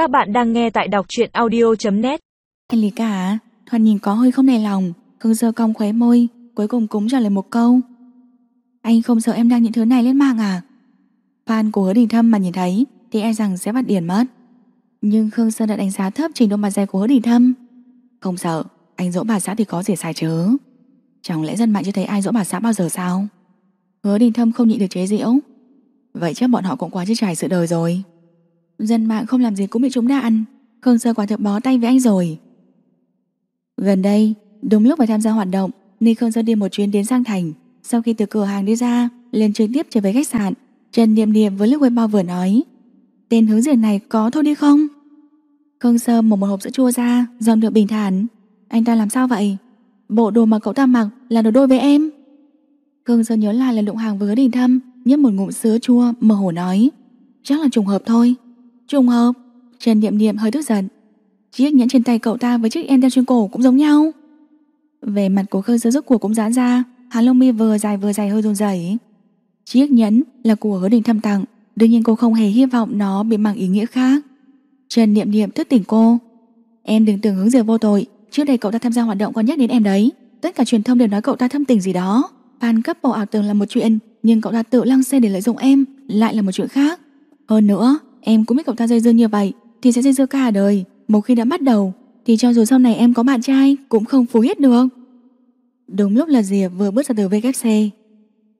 Các bạn đang nghe tại đọc truyện audio.net Anh Lý cả, à, thoạt nhìn có hơi không nề lòng Khương dơ cong khóe môi Cuối cùng cũng trả lời một câu. Anh không sợ em đăng những thứ này lên mạng à? Fan của hứa đình thâm mà nhìn thấy Thì e rằng sẽ bắt điển mất. Nhưng Khương Sơn đã đánh giá thấp trình độ mặt dày của hứa đình thâm. Không sợ Anh dỗ bà xã thì có gì sai chứ. Chẳng lẽ dân mạng chưa thấy ai dỗ bà xã bao giờ sao? Hứa đình thâm không nhịn được chế giễu. Vậy chắc bọn họ cũng quá chết trải sự đời rồi. Dân mạng không làm gì cũng bị chúng đạn. Khương Sơ quả thực bó tay với anh rồi. Gần đây Đúng lúc phải tham gia hoạt động Nên Khương Sơ đi một chuyến đến Giang Thành. Sau khi từ cửa hàng đi ra, liền trực tiếp trở về khách sạn. Trần Niệm Niệm với lúc bao vừa nói, Tên hướng diện này có thôi đi không? Khương Sơ mở một hộp sữa chua ra Dòng được bình thản. Anh ta làm sao vậy? Bộ đồ mà cậu ta mặc là đồ đôi với em. Khương Sơ nhớ lại lần đụng hàng với đình thâm, Nhấp một ngụm sữa chua, mơ hồ nói, Chắc là trùng hợp thôi. Trùng hợp. Trần Niệm Niệm hơi tức giận. Chiếc nhẫn trên tay cậu ta với chiếc em đeo trên cổ cũng giống nhau. Về mặt của khơ Sơ rốt cuộc cũng giãn ra, Hà lông mi vừa dài vừa dài hơi run rẩy. Chiếc nhẫn là của hứa đình thâm tặng, Đương nhiên cô không hề hy vọng nó bị mang ý nghĩa khác. Trần Niệm Niệm thức tỉnh cô. Em đừng tưởng hướng giờ vô tội, Trước đây cậu ta tham gia hoạt động còn nhắc đến em đấy. Tất cả truyền thông đều nói cậu ta thâm tình gì đó. Fan cấp bộ ảo tưởng là một chuyện, Nhưng cậu ta tự lăng xe để lợi dụng em, Lại là một chuyện khác. Hơn nữa em cũng biết cậu ta dây dưa như vậy, Thì sẽ dây dưa cả đời. Một khi đã bắt đầu, Thì cho dù sau này em có bạn trai, Cũng không phú hết được. Đúng lúc là Diệp vừa bước ra từ VKC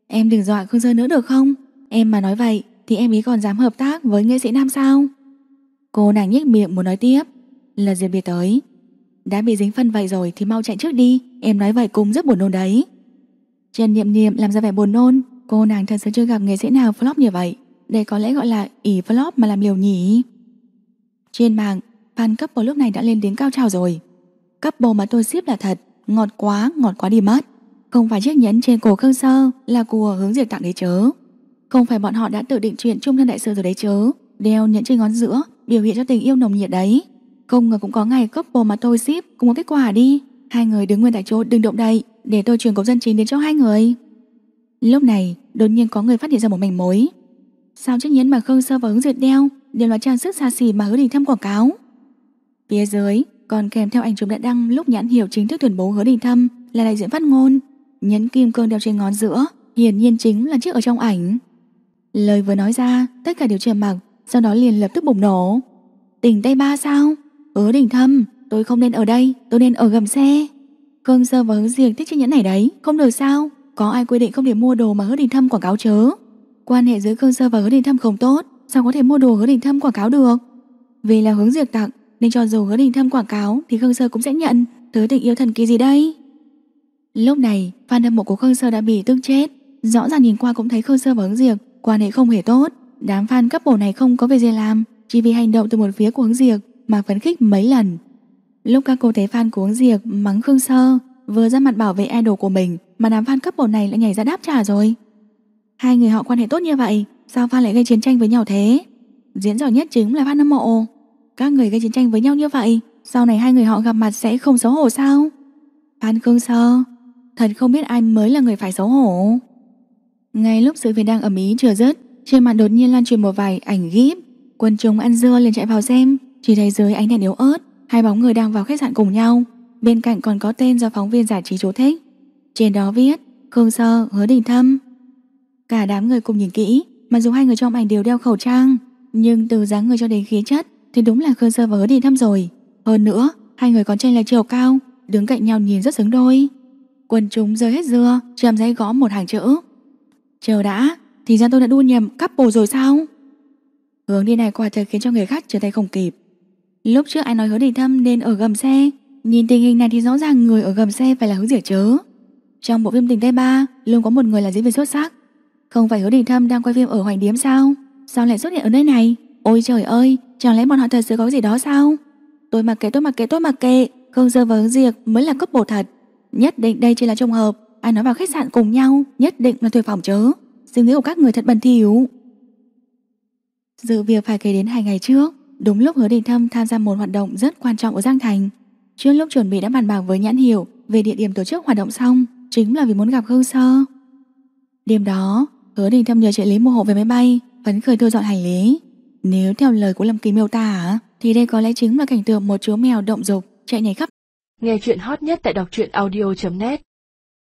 Em đừng dọa Khương Sơn nữa được không? Em mà nói vậy, Thì em ý còn dám hợp tác với nghệ sĩ nam sao? Cô nàng nhếch miệng muốn nói tiếp. Là Diệp đi tới. Đã bị dính phân vậy rồi thì mau chạy trước đi, Em nói vậy cũng rất buồn nôn đấy. Trần Niệm Niệm làm ra vẻ buồn nôn, Cô nàng thật sự chưa gặp nghệ sĩ nào flop như vậy. Đây có lẽ gọi là ỉ flop mà làm liều nhỉ? Trên mạng Fan cấp lúc này đã lên đến cao trào rồi. Cấp mà tôi ship là thật Ngọt quá, ngọt quá đi mất. Không phải chiếc nhẫn trên cổ Khương Sơ Là của hướng diệt tặng đấy chớ. Không phải bọn họ đã tự định chuyện chung thân đại sự rồi đấy chớ. Đeo nhẫn trên ngón giữa Biểu hiện cho tình yêu nồng nhiệt đấy. Không ngờ cũng có ngày couple mà tôi ship Cũng có kết quả đi. Hai người đứng nguyên tại chỗ đừng động đậy Để tôi truyền cổ dân chính đến cho hai người. Lúc này đột nhiên có người phát hiện ra một mảnh mối. Sao chiếc nhẫn mà Khương Sơ và hướng diệt đeo, Đều là trang sức xa xỉ mà hứa đình thăm quảng cáo. Phía dưới, còn kèm theo ảnh chụp đã đăng lúc nhãn hiệu chính thức tuyên bố hứa đình thâm là đại diện phát ngôn. Nhấn kim cương đeo trên ngón giữa, hiển nhiên chính là chiếc ở trong ảnh. Lời vừa nói ra, tất cả đều trầm mặc, sau đó liền lập tức bùng nổ. Tỉnh tay ba sao? Hứa đình thâm, tôi không nên ở đây, tôi nên ở gầm xe. Khương Sơ và Hướng Diệc thích chiếc nhẫn này đấy, Không được sao? Có ai quy định không thể mua đồ mà hứa đình thâm quảng cáo chớ? Quan hệ giữa Khương Sơ và hứa đình thâm không tốt, Sao có thể mua đồ hứa đình thâm quảng cáo được? Vì là hướng diệt tặng, nên cho dù hứa đình thâm quảng cáo Thì Khương Sơ cũng sẽ nhận. Thứ tình yêu thần kỳ gì đây? Lúc này, fan hâm mộ của Khương Sơ đã bị tức chết. Rõ ràng nhìn qua cũng thấy Khương Sơ và hướng diệt Quan hệ không hề tốt. Đám fan cấp bổ này không có việc gì làm, Chỉ vì hành động từ một phía của hướng diệt Mà phấn khích mấy lần. Lúc các cô thấy fan của hướng diệt mắng Khương Sơ, Vừa ra mặt bảo vệ idol của mình Mà đám fan cấp bổ này lại nhảy ra đáp trả rồi. Hai người họ quan hệ tốt như vậy Sao phan lại gây chiến tranh với nhau thế? Diễn giỏi nhất chính là phan nam mộ. Các người gây chiến tranh với nhau như vậy Sau này hai người họ gặp mặt sẽ không xấu hổ sao? Phan Khương Sơ Thật không biết ai mới là người phải xấu hổ. Ngay lúc sự việc đang ẩm ý chưa dứt Trên mặt đột nhiên lan truyền một vài ảnh gíp Quân chúng ăn dưa liền chạy vào xem Chỉ thấy dưới ánh đèn yếu ớt Hai bóng người đang vào khách sạn cùng nhau. Bên cạnh còn có tên do phóng viên giải trí chú thích. Trên đó viết Khương Sơ, Hứa Đình Thâm. Cả đám người cùng nhìn kỹ Mặc dù hai người trong ảnh đều đeo khẩu trang Nhưng từ dáng người cho đến khí chất thì đúng là Khương Sơ và Hứa Đình Thâm rồi. Hơn nữa, hai người còn tranh lệch chiều cao, đứng cạnh nhau nhìn rất xứng đôi. Quần chúng rơi hết dưa, chầm dây gõ một hàng chữ. Chờ đã, thì ra tôi đã đua nhầm couple rồi sao? Hướng đi này quả thật khiến cho người khác trở tay không kịp. Lúc trước anh nói Hứa Đình Thâm nên ở gầm xe, nhìn tình hình này thì rõ ràng người ở gầm xe phải là Hướng Diệt chớ. Trong bộ phim Tình Tây Ba luôn có một người là diễn viên xuất sắc. Không phải Hứa Đình Thâm đang quay phim ở Hoành Điếm sao? Sao lại xuất hiện ở nơi này? Ôi trời ơi, chẳng lẽ bọn họ thật sự có gì đó sao? Tôi mặc kệ, tôi mặc kệ, tôi mặc kệ. Không Dơ và Hướng Diệc mới là cấp bổ thật. Nhất định đây chỉ là trùng hợp. Ai nói vào khách sạn cùng nhau, nhất định là thuê phòng chớ. Suy nghĩ của các người thật bẩn thỉu. Dự việc phải kể đến hai ngày trước, đúng lúc Hứa Đình Thâm tham gia một hoạt động rất quan trọng ở Giang Thành. Trước lúc chuẩn bị đã bàn bạc với Nhãn Hiểu về địa điểm tổ chức hoạt động xong, chính là vì muốn gặp Khương Sơ. Đêm đó, Hứa Đình Thâm nhờ trợ lý mua hộ về máy bay, Phấn khởi thu dọn hành lý. Nếu theo lời của Lâm Kỳ miêu tả, Thì đây có lẽ chính là cảnh tượng một chú mèo động dục Chạy nhảy khắp Nghe chuyện hot nhất tại đọc truyện audio.net